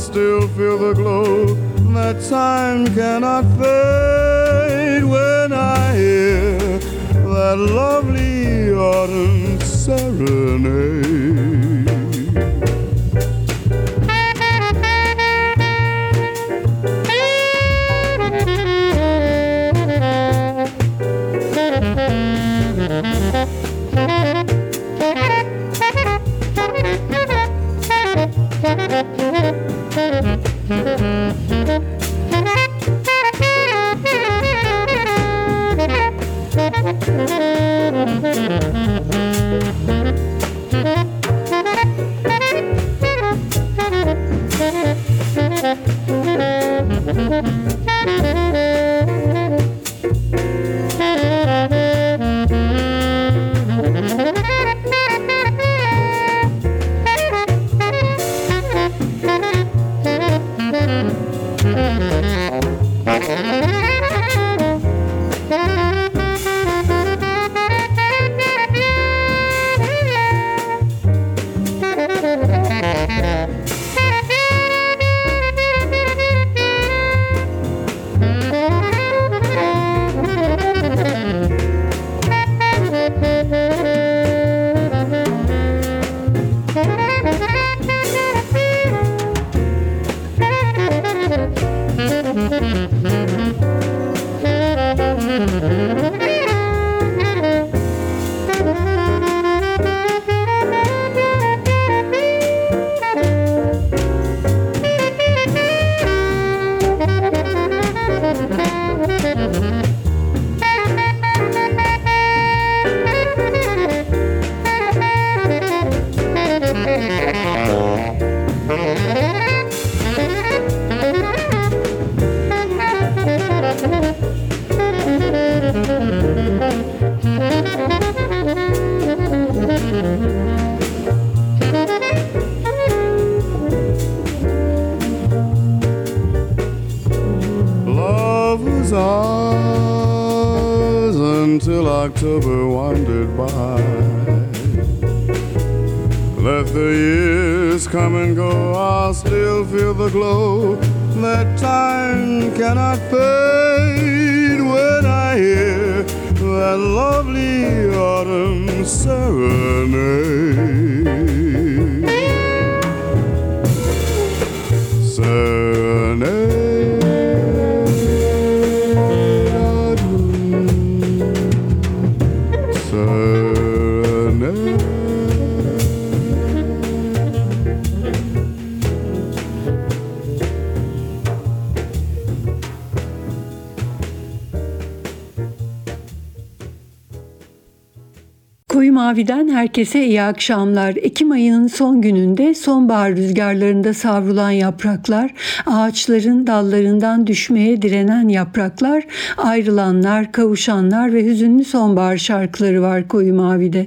still feel the glow that time cannot fade when I hear that lovely autumn serenade. glow that time cannot fade when I hear that lovely autumn serenade. Mavi'den herkese iyi akşamlar. Ekim ayının son gününde sonbahar rüzgarlarında savrulan yapraklar, ağaçların dallarından düşmeye direnen yapraklar, ayrılanlar, kavuşanlar ve hüzünlü sonbahar şarkıları var Koyu Mavi'de.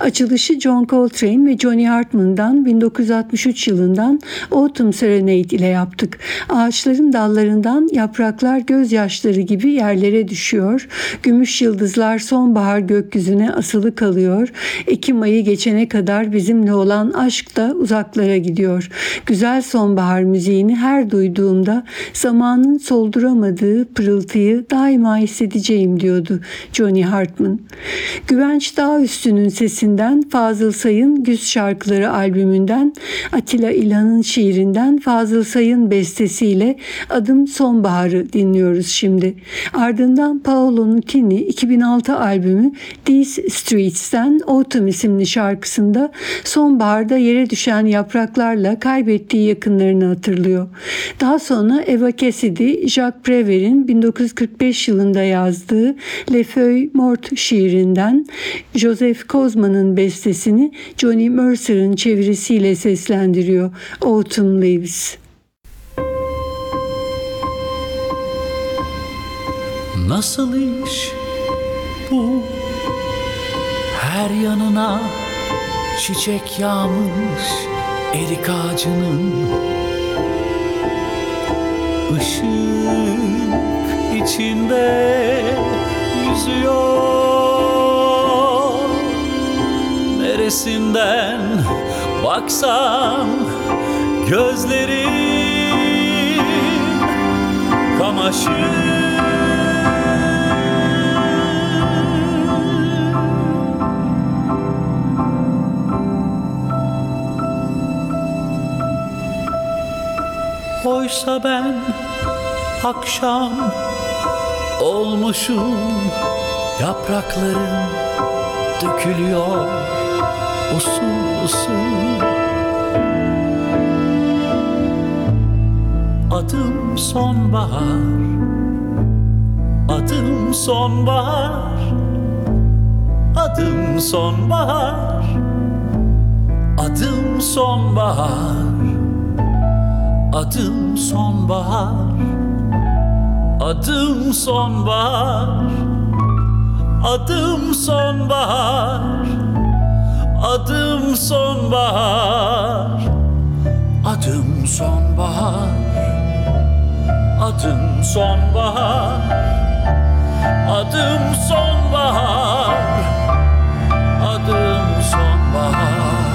Açılışı John Coltrane ve Johnny Hartman'dan 1963 yılından Autumn Serenade ile yaptık. Ağaçların dallarından yapraklar gözyaşları gibi yerlere düşüyor. Gümüş yıldızlar sonbahar gökyüzüne asılı kalıyor. Ekim ayı geçene kadar bizimle olan aşk da uzaklara gidiyor. Güzel sonbahar müziğini her duyduğumda zamanın solduramadığı pırıltıyı daima hissedeceğim diyordu Johnny Hartman. Güvenç Dağüstü'nün sesinden Fazıl Say'ın Güz Şarkıları albümünden Atilla İlhan'ın şiirinden Fazıl Say'ın bestesiyle Adım Sonbahar'ı dinliyoruz şimdi. Ardından Paolo Nutini 2006 albümü These Streets'ten Autumn isimli şarkısında sonbaharda yere düşen yapraklarla kaybettiği yakınlarını hatırlıyor. Daha sonra Eva Cassidy, Jacques Prévert'in 1945 yılında yazdığı Le Feuille Morte şiirinden Joseph Kozman'ın bestesini Johnny Mercer'ın çevirisiyle seslendiriyor Autumn Leaves. Nasıl iş bu her yanına çiçek yağmış erik ağacının ışık içinde yüzüyor. Neresinden baksam gözlerim kamaşır Oysa ben akşam olmuşum Yapraklarım dökülüyor usul usul. Adım sonbahar Adım sonbahar Adım sonbahar Adım sonbahar Adım sonbahar. Adım sonbahar. Adım sonbahar. Adım sonbahar. Adım sonbahar. Adım sonbahar. Adım sonbahar. Adım sonbahar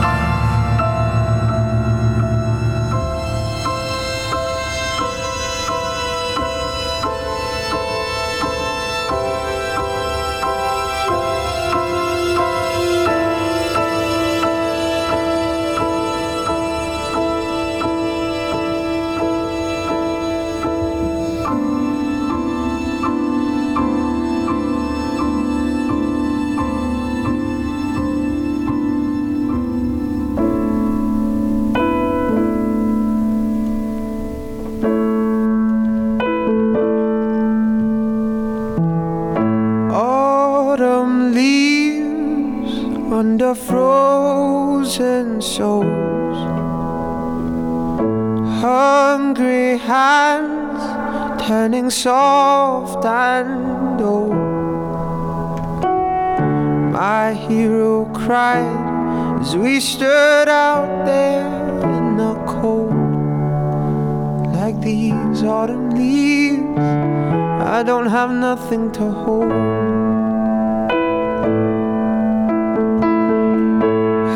turning soft and old. My hero cried as we stood out there in the cold. Like these autumn leaves, I don't have nothing to hold.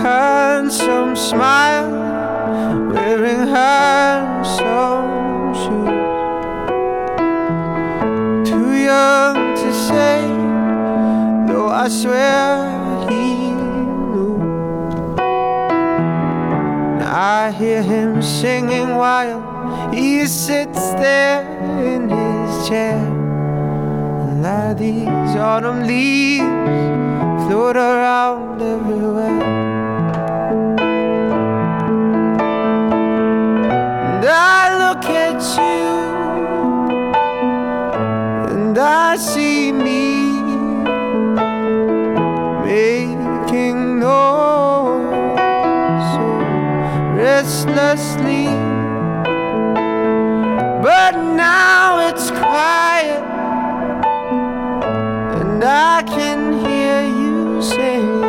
handsome smile, I swear he knew. I hear him singing while he sits there in his chair. And like these autumn leaves float around everywhere. And I look at you and I see endlessly. But now it's quiet, and I can hear you singing.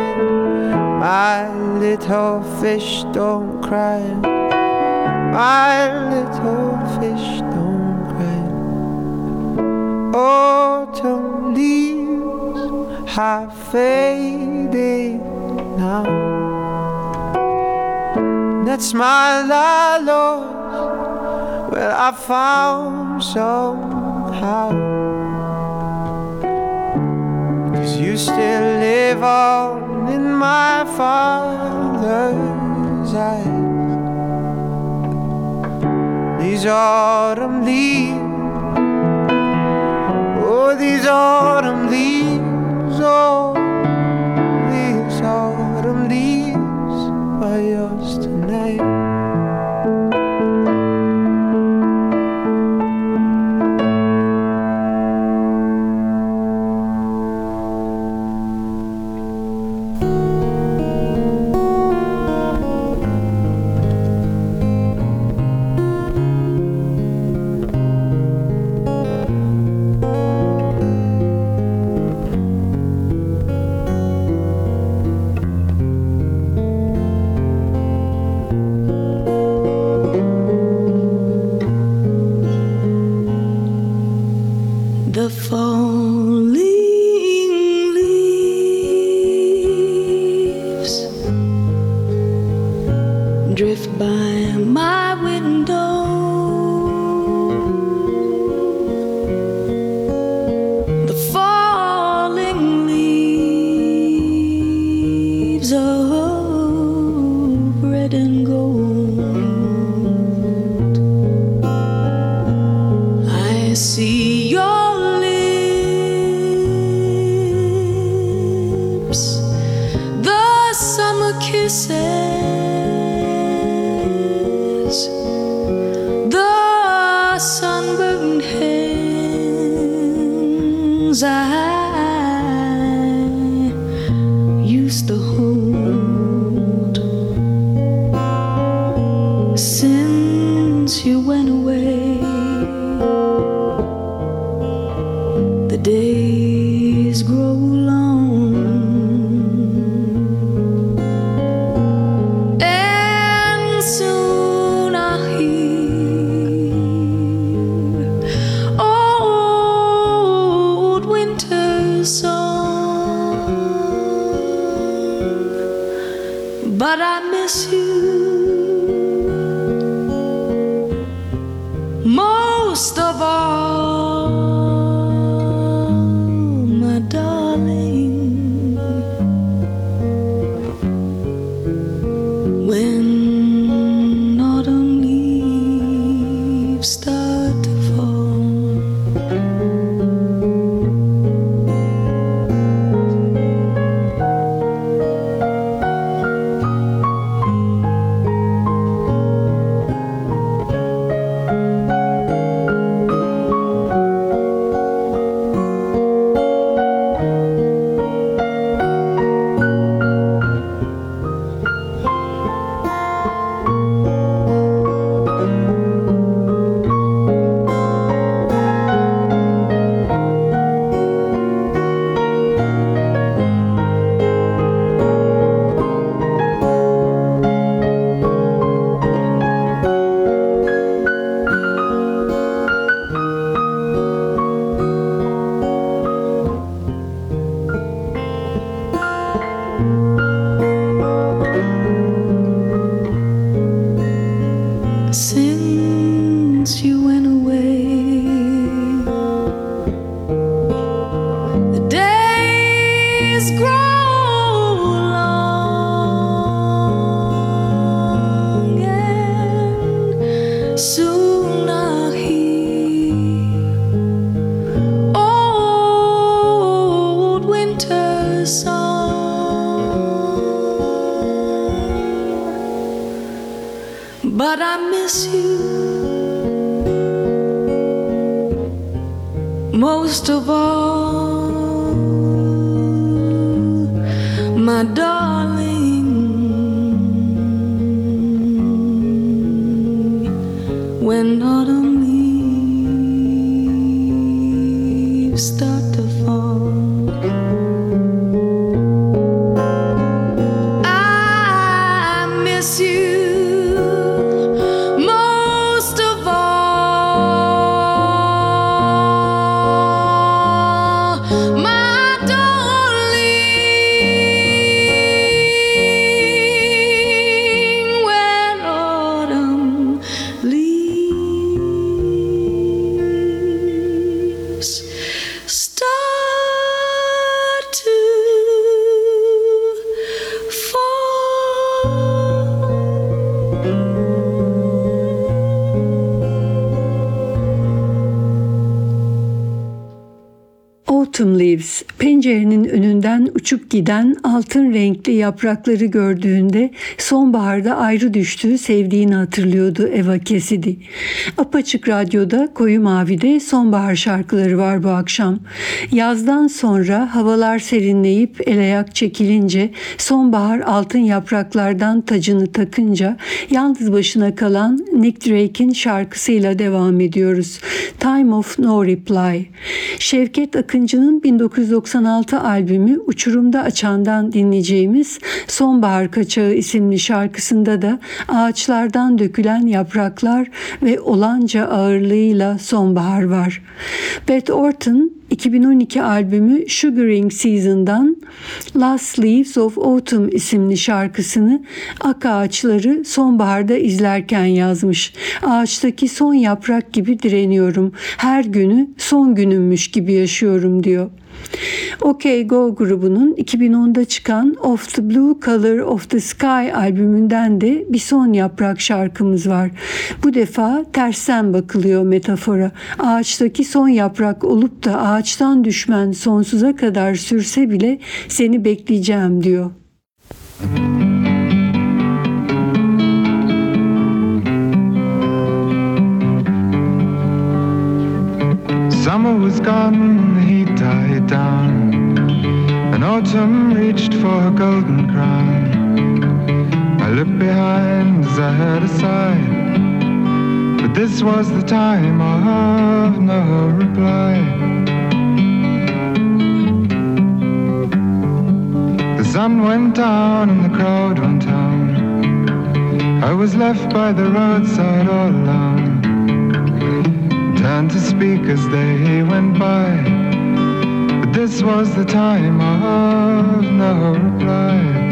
My little fish don't cry. My little fish don't cry. Autumn leaves have faded now. That's my Lord. Well, I found somehow. Cause you still live on in my father's eyes. These autumn leaves, oh, these autumn leaves, oh, start giden altın renkli yaprakları gördüğünde sonbaharda ayrı düştüğü sevdiğini hatırlıyordu Eva Cassidy. Apaçık Radyo'da Koyu Mavi'de sonbahar şarkıları var bu akşam. Yazdan sonra havalar serinleyip el ayak çekilince sonbahar altın yapraklardan tacını takınca yalnız başına kalan Nick Drake'in şarkısıyla devam ediyoruz. Time of No Reply. Şevket Akıncı'nın 1996 albümü Uçurumda Açan'dan dinleyeceğimiz Sonbahar Kaçağı isimli şarkısında da ağaçlardan dökülen yapraklar ve olanca ağırlığıyla sonbahar var. Beth Orton 2012 albümü Sugaring Season'dan Last Leaves of Autumn isimli şarkısını ak ağaçları sonbaharda izlerken yazmış. Ağaçtaki son yaprak gibi direniyorum. Her günü son günümmüş gibi yaşıyorum diyor. OK Go grubunun 2010'da çıkan Of the Blue Color of the Sky albümünden de bir son yaprak şarkımız var. Bu defa tersten bakılıyor metafora. Ağaçtaki son yaprak olup da ağaçtan düşmen sonsuza kadar sürse bile seni bekleyeceğim diyor. Summer was gone, heat died down, and autumn reached for her golden crown. I looked behind as I heard a sigh, but this was the time of no reply. The sun went down and the crowd went home. I was left by the roadside all alone turned to speak as they went by. But this was the time of no reply.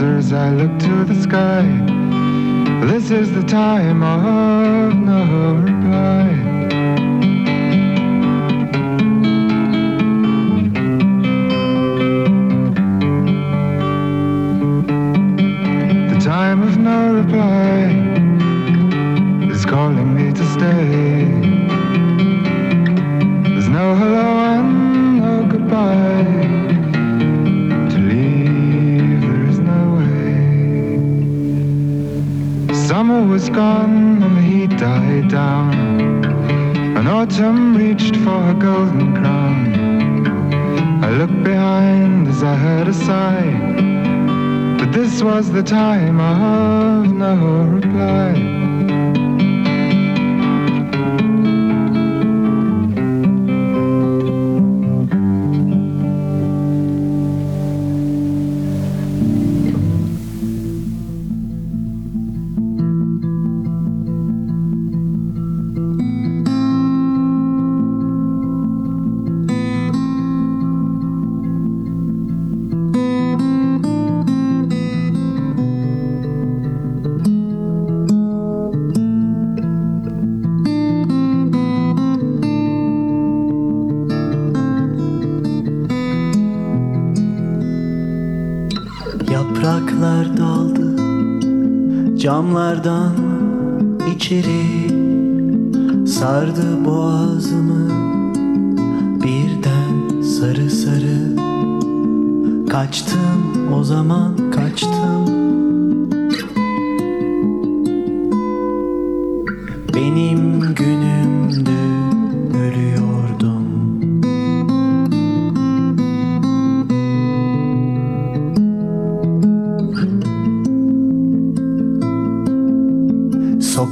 My answer as I look to the sky. This is the time of no reply. Was gone and the heat died down. And autumn reached for her golden crown. I looked behind as I heard a sigh. But this was the time of no reply.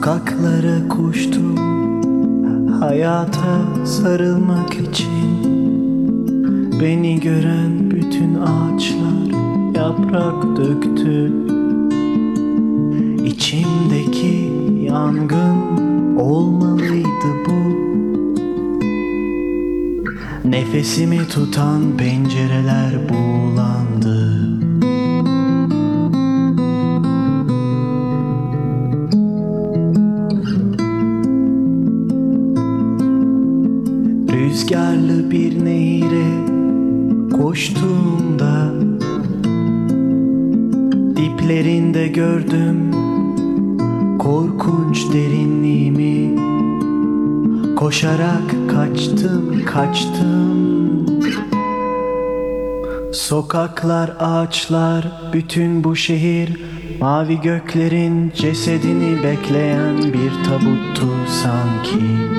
Sokaklara koştum hayata sarılmak için. Beni gören bütün ağaçlar yaprak döktü. İçimdeki yangın olmalıydı bu. Nefesimi tutan pencereler buğulandı Sokaklar ağaçlar bütün bu şehir Mavi göklerin cesedini bekleyen bir tabuttu sanki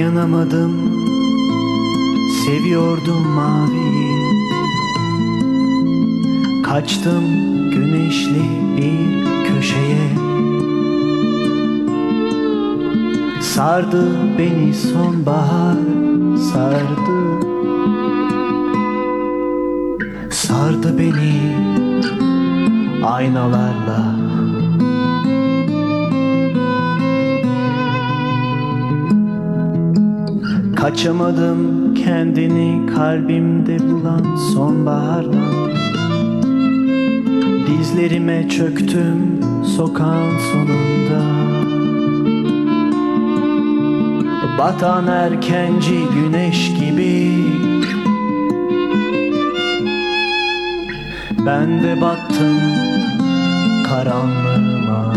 Dayanamadım. Seviyordum maviyi. Kaçtım güneşli bir köşeye. Sardı beni sonbahar sardı. Sardı beni aynalarla Kaçamadım kendini kalbimde bulan sonbahardan. Dizlerime çöktüm sokağın sonunda. Batan erkenci güneş gibi. Ben de battım karanlığıma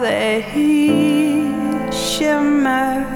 they shimmer.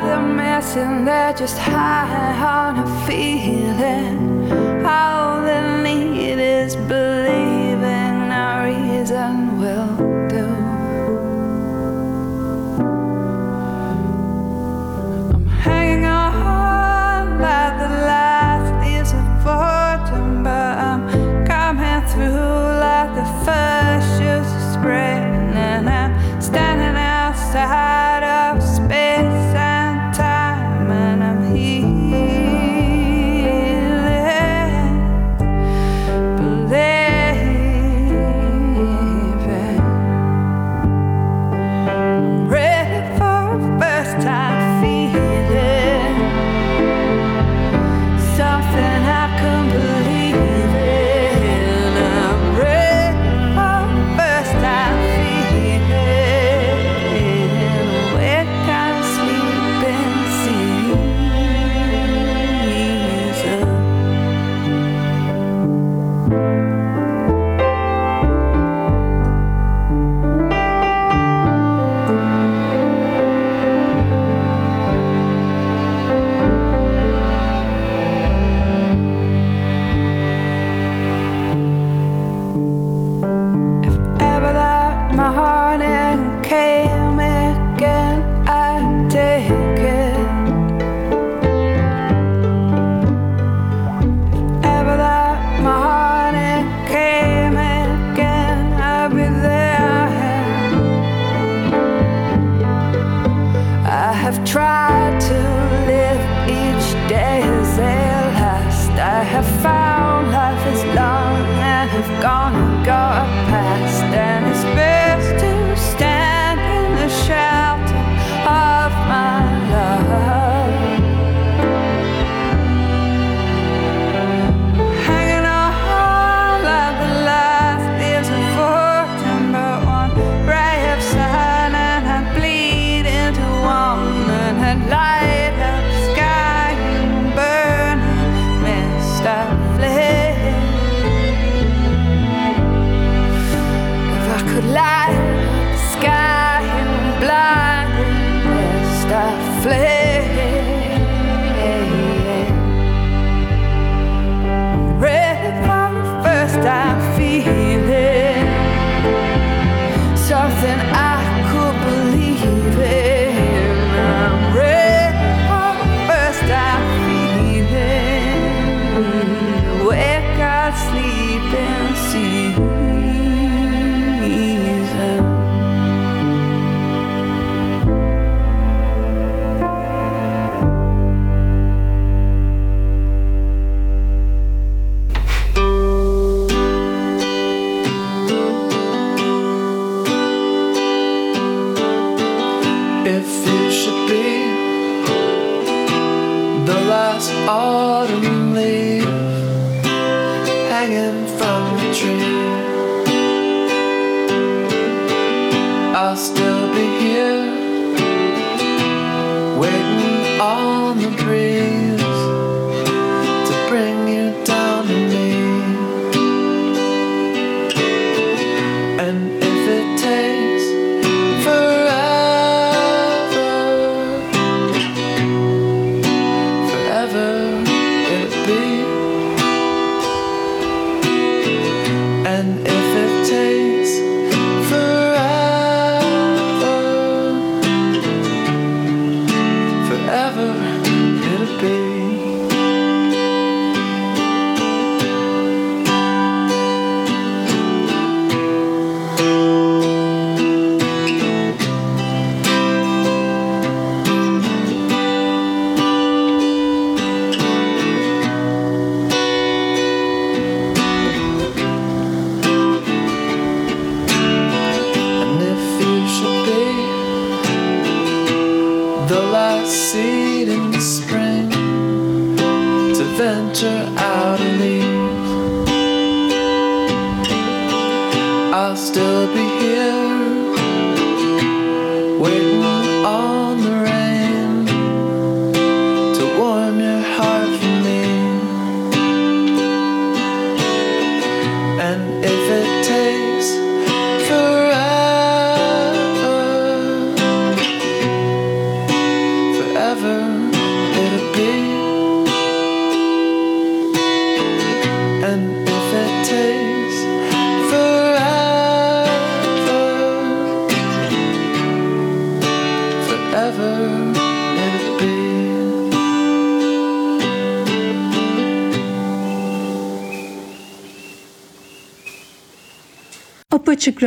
They're missing, they're just high on a feeling. All they need is believing our reason will gonna go past them.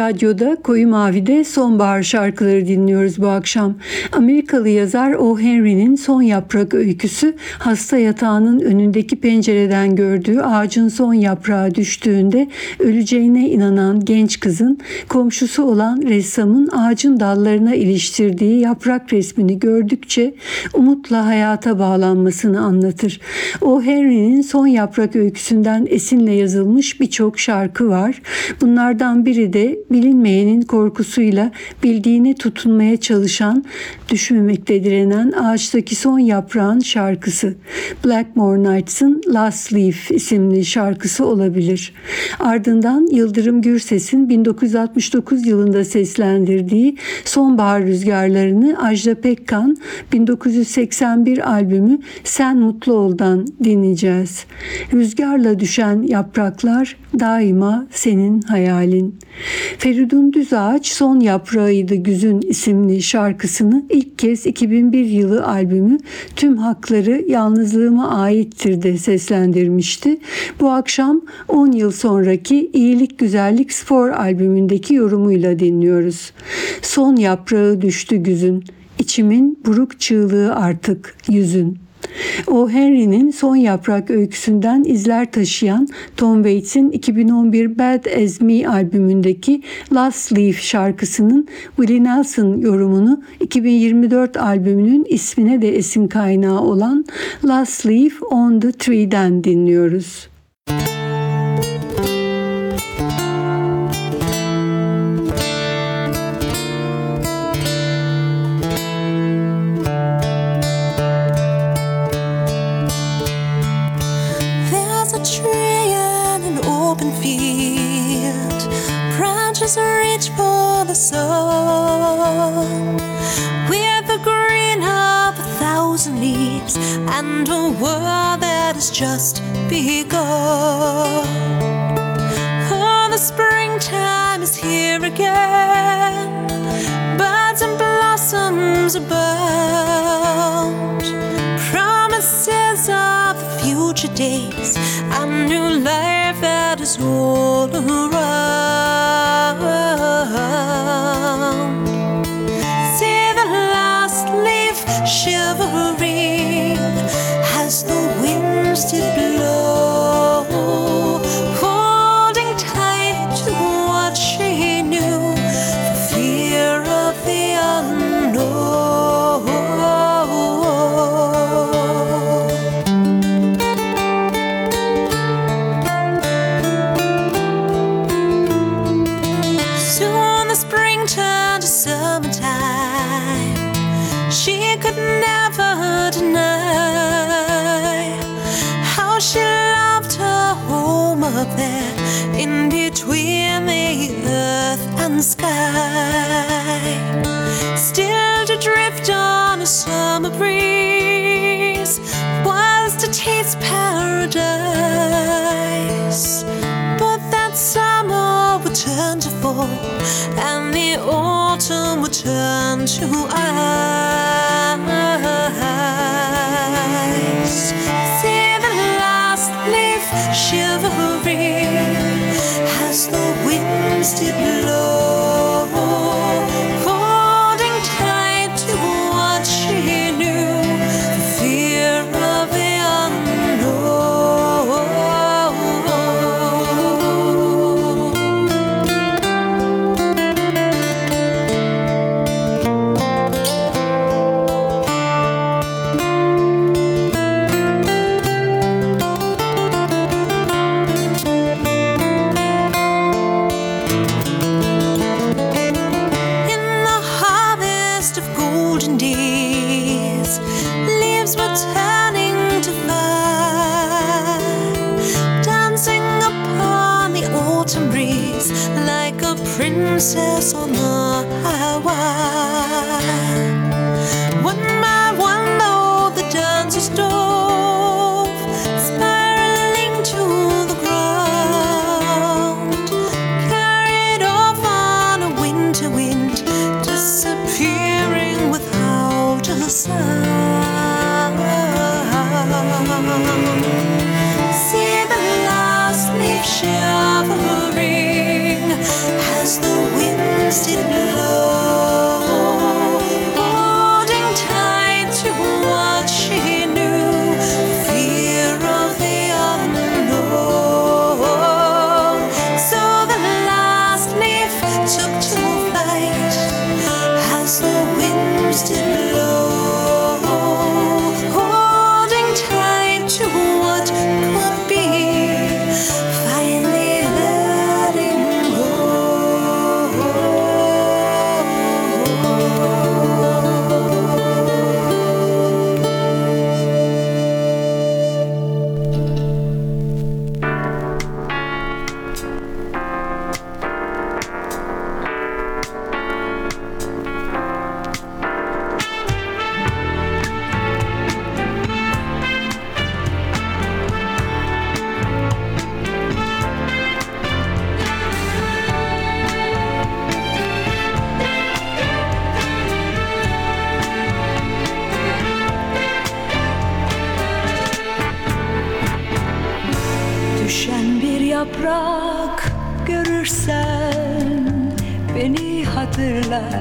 Radyo'da Koyu Mavi'de sonbahar şarkıları dinliyoruz bu akşam. Amerikalı yazar O. Henry'nin Son Yaprak öyküsü hasta yatağının önündeki pencereden gördüğü ağacın son yaprağı düştüğünde öleceğine inanan genç kızın komşusu olan ressamın ağacın dallarına iliştirdiği yaprak resmini gördükçe umutla hayata bağlanmasını anlatır. O. Henry'nin Son Yaprak öyküsünden esinle yazılmış birçok şarkı var. Bunlardan biri de bilinmeyenin korkusuyla bildiğine tutunmaya çalışan, düşmemekte direnen ağaçtaki son yaprağın şarkısı. Blackmore Nights'ın Last Leaf isimli şarkısı olabilir. Ardından Yıldırım Gürses'in 1969 yılında seslendirdiği Sonbahar Rüzgarlarını Ajda Pekkan 1981 albümü Sen Mutlu Ol'dan dinleyeceğiz. Rüzgarla düşen yapraklar daima senin hayalin. Feridun Düzağaç Son Yaprağıydı Güzün isimli şarkısını ilk kez 2001 yılı albümü Tüm Hakları Yalnızlığıma Aittir de seslendirmişti. Bu akşam 10 yıl sonraki İyilik Güzellik Spor albümündeki yorumuyla dinliyoruz. Son yaprağı düştü güzün, içimin buruk çığlığı artık yüzün. O Henry'nin Son Yaprak öyküsünden izler taşıyan Tom Waits'in 2011 Bad As Me albümündeki Last Leaf şarkısının Willie Nelson yorumunu 2024 albümünün ismine de esin kaynağı olan Last Leaf on the Tree'den dinliyoruz. thousand leaves and a world that has just begun. Oh, the springtime is here again. Buds and blossoms abound. Promises of future days and new life that is all around. and the autumn would turn to ice. See the last leaf shivering as the winds did blow.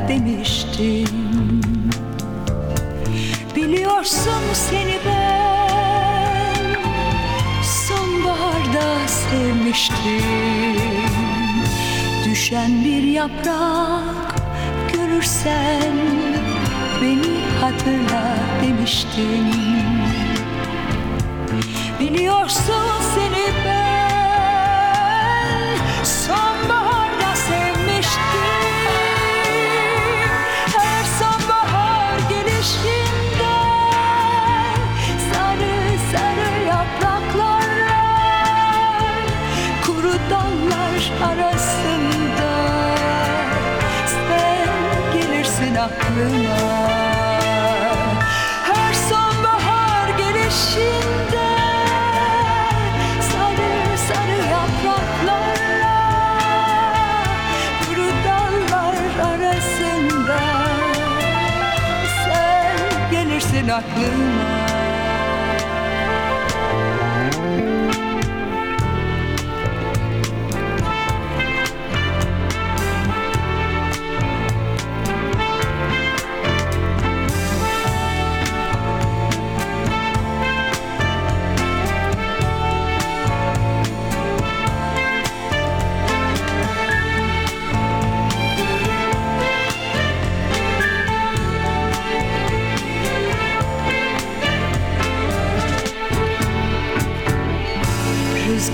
demiştin Biliyorsun seni ben Sonbaharda sevmiştim. Düşen bir yaprak görürsen Beni hatırla demiştin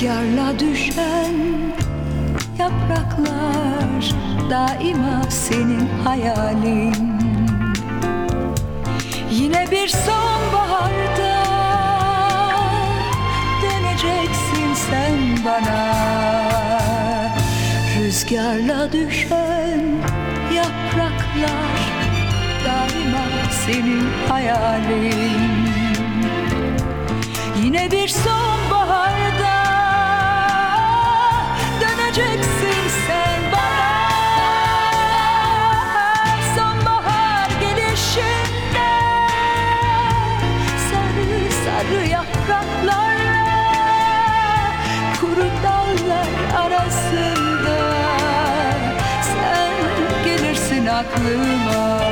Rüzgarla düşen yapraklar daima senin hayalin. Yine bir sonbaharda döneceksin sen bana. Rüzgarla düşen yapraklar daima senin hayalin. Yine bir sonbaharda döneceksin sen bana. Sonbahar gelişinde sarı sarı yapraklarla kuru dallar arasında sen gelirsin aklıma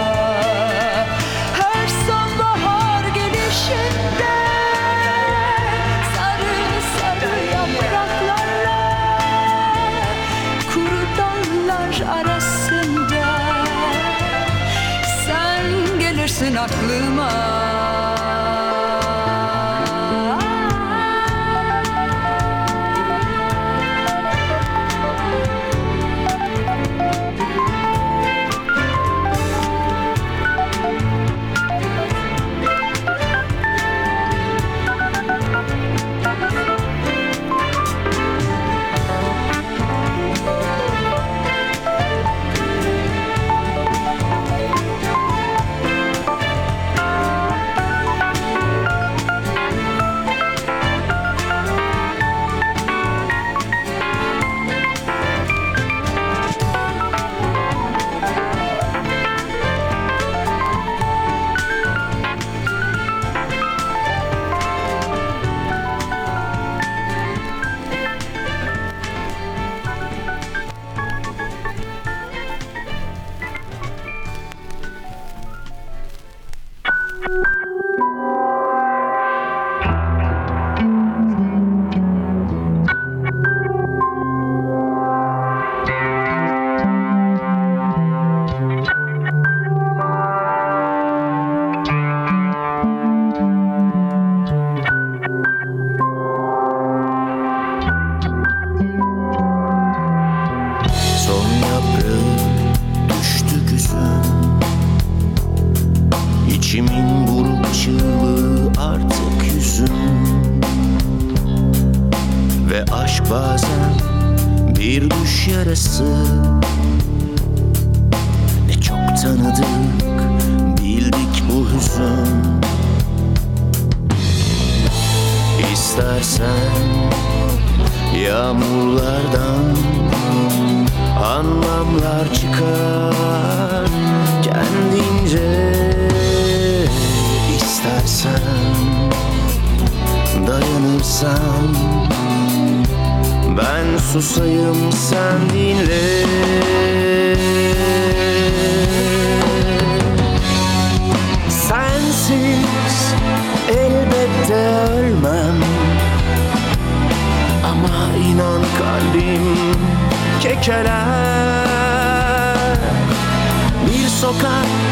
aklıma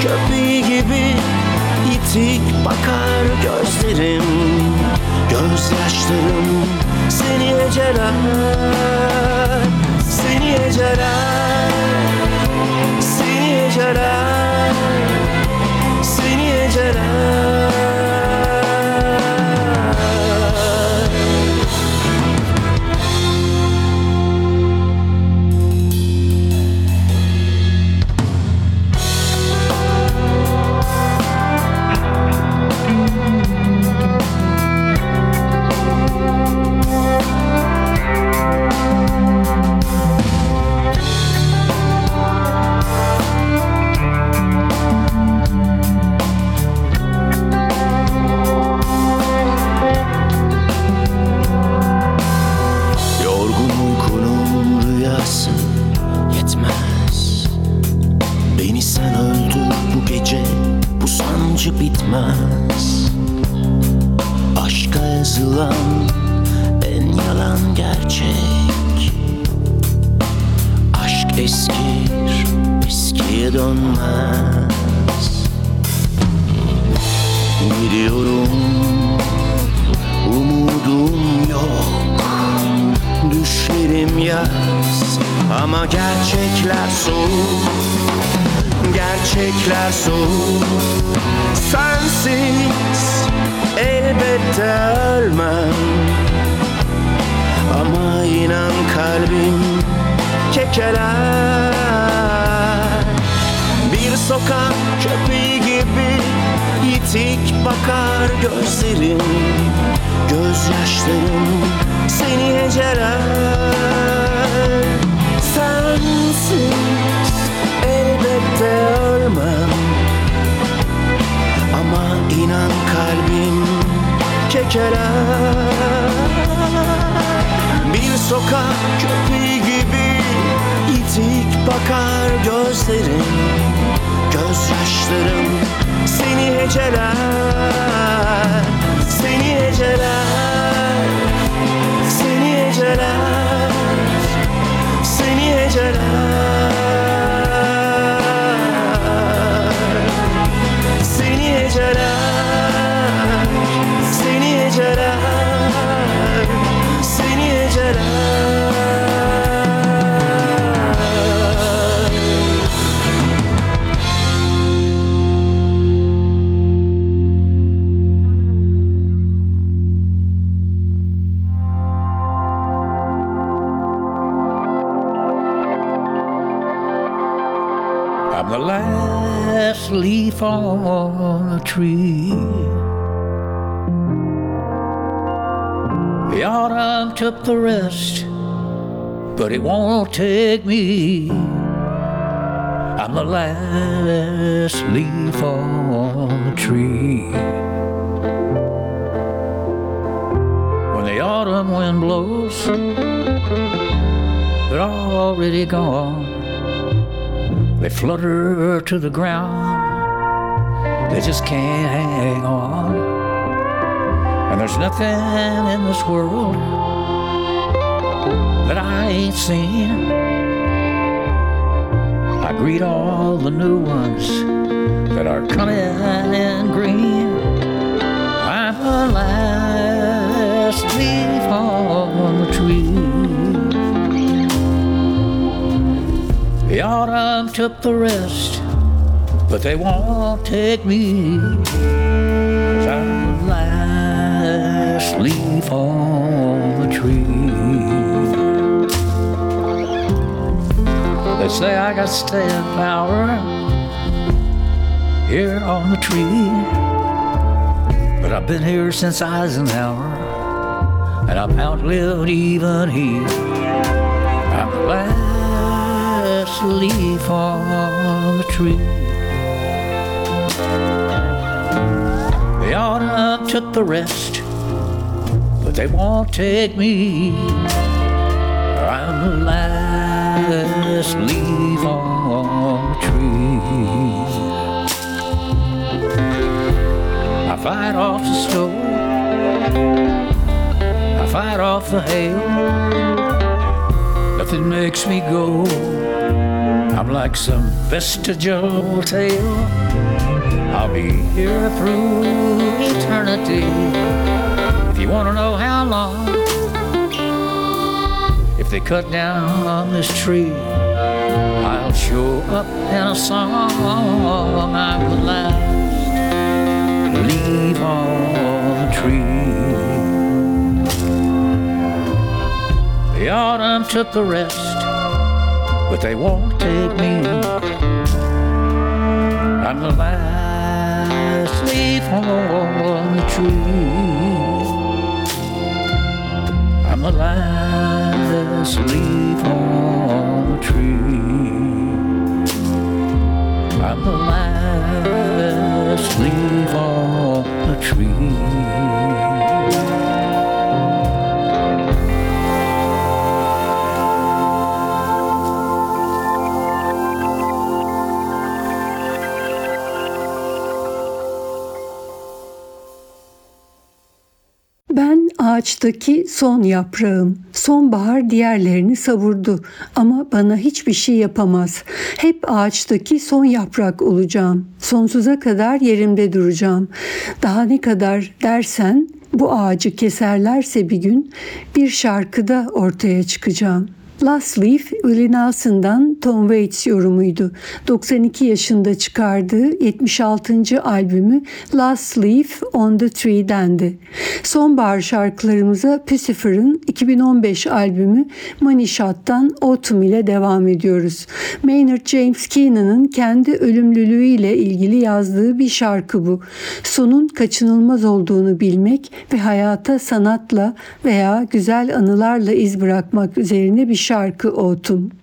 köpeği gibi itik bakar gözlerim Gözyaşlarım seni eceler Seni eceler Seni eceler Seni eceler bitmez Aşka yazılan en yalan gerçek. Aşk eskir eskiye dönmez. Gidiyorum umudum yok. Düşlerim yaz ama gerçekler soğuk Gerçekler soğuk. Sensiz elbette ölmem. Ama inan kalbim kekeler. Bir sokak köpeği gibi yitik bakar gözlerim. Gözyaşlarım seni heceler kekeler Bir sokak köpeği gibi itik bakar gözlerim Gözyaşlarım seni heceler Seni heceler Seni heceler Seni heceler on the tree. The autumn took the rest, but it won't take me. I'm the last leaf on the tree. When the autumn wind blows, they're already gone. They flutter to the ground. They just can't hang on. And there's nothing in this world that I ain't seen. I greet all the new ones that are coming in green. I'm the last leaf on the tree. The autumn took the rest, but they won't take me. The last leaf on the tree. They say I got staying power here on the tree, but I've been here since Eisenhower, and I've outlived even he. I'm the last leaf on the tree. The autumn took the rest, but they won't take me. I'm the last leaf on the tree. I fight off the snow, I fight off the hail. nothing makes me go. I'm like some vestigial tale. I'll be here through eternity. If you want to know how long, if they cut down on this tree, I'll show up in a song. I'm the last leaf on the tree. The autumn took the rest, but they won't take me. I'm the last leaf on the tree. I'm the last leaf ağaçtaki son yaprağım. Sonbahar diğerlerini savurdu ama bana hiçbir şey yapamaz. Hep ağaçtaki son yaprak olacağım. Sonsuza kadar yerimde duracağım. Daha ne kadar dersen bu ağacı keserlerse bir gün bir şarkıda ortaya çıkacağım. Last Leaf, Willie Tom Waits yorumuydu. 92 yaşında çıkardığı 76. albümü Last Leaf on the Tree dendi. Sonbahar şarkılarımıza Pucifer'ın 2015 albümü Money Shot'tan Autumn ile devam ediyoruz. Maynard James Keenan'ın kendi ölümlülüğüyle ilgili yazdığı bir şarkı bu. Sonun kaçınılmaz olduğunu bilmek ve hayata sanatla veya güzel anılarla iz bırakmak üzerine bir şarkı Autumn. Catch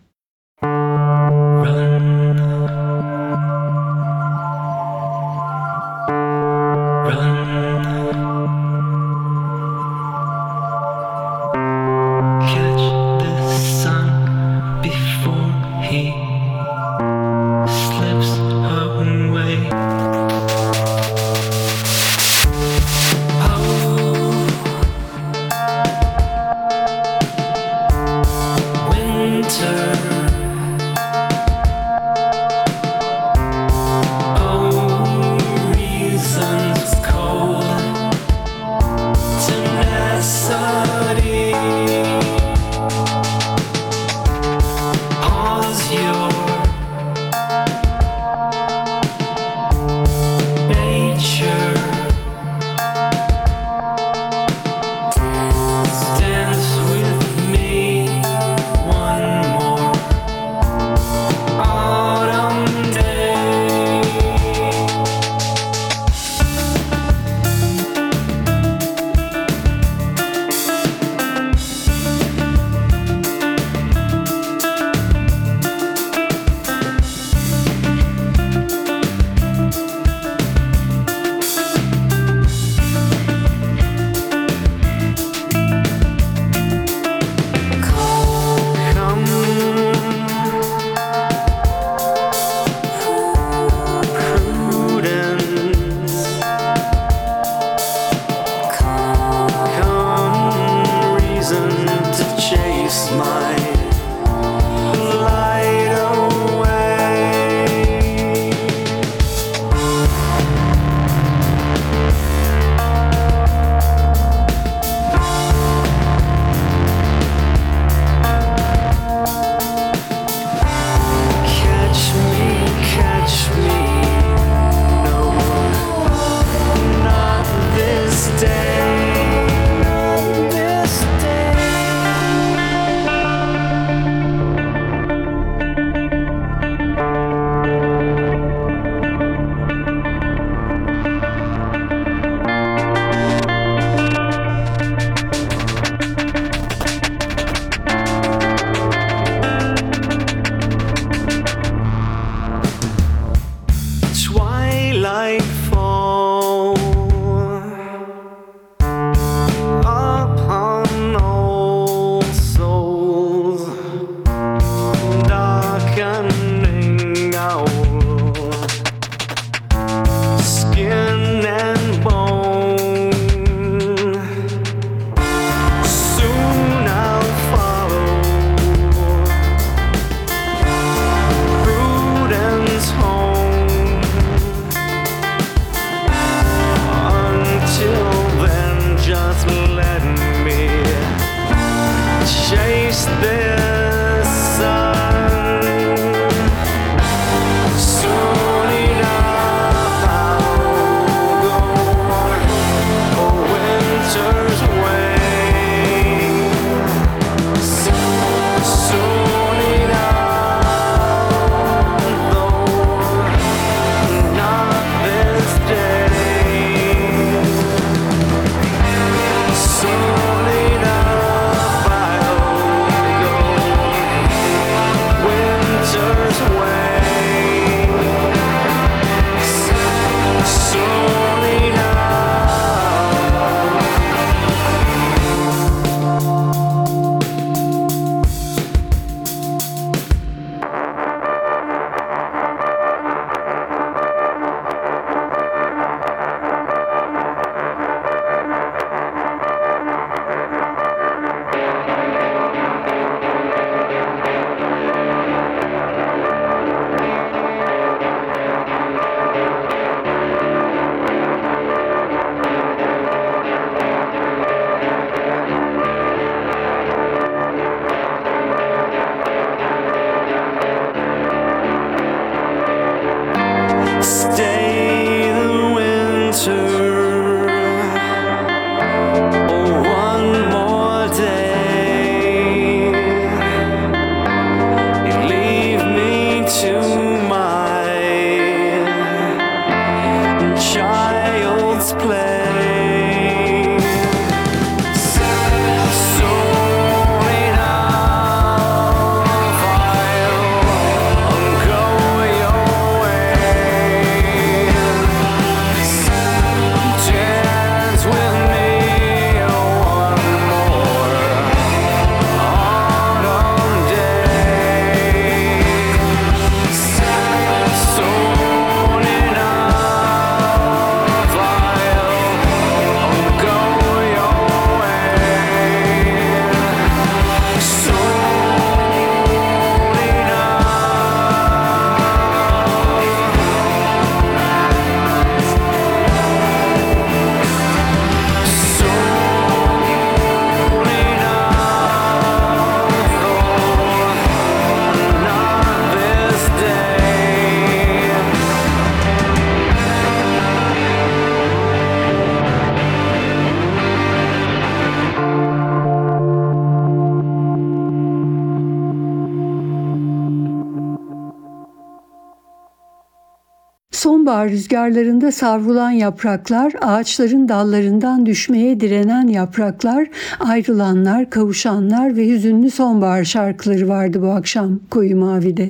Rüzgarlarında savrulan yapraklar, ağaçların dallarından düşmeye direnen yapraklar, ayrılanlar, kavuşanlar ve hüzünlü sonbahar şarkıları vardı bu akşam Koyu Mavi'de.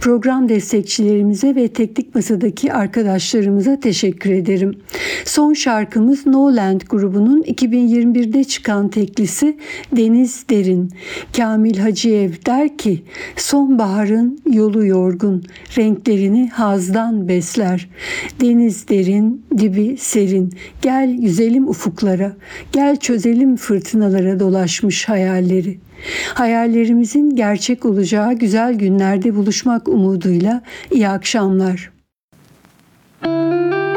Program destekçilerimize ve teknik masadaki arkadaşlarımıza teşekkür ederim. Son şarkımız No Land grubunun 2021'de çıkan teklisi Deniz Derin. Kamil Hacıev der ki, sonbaharın yolu yorgun, renklerini hazdan besler. Deniz derin, dibi serin. Gel yüzelim ufuklara, gel çözelim fırtınalara dolaşmış hayalleri. Hayallerimizin gerçek olacağı güzel günlerde buluşmak umuduyla iyi akşamlar. Denizlerin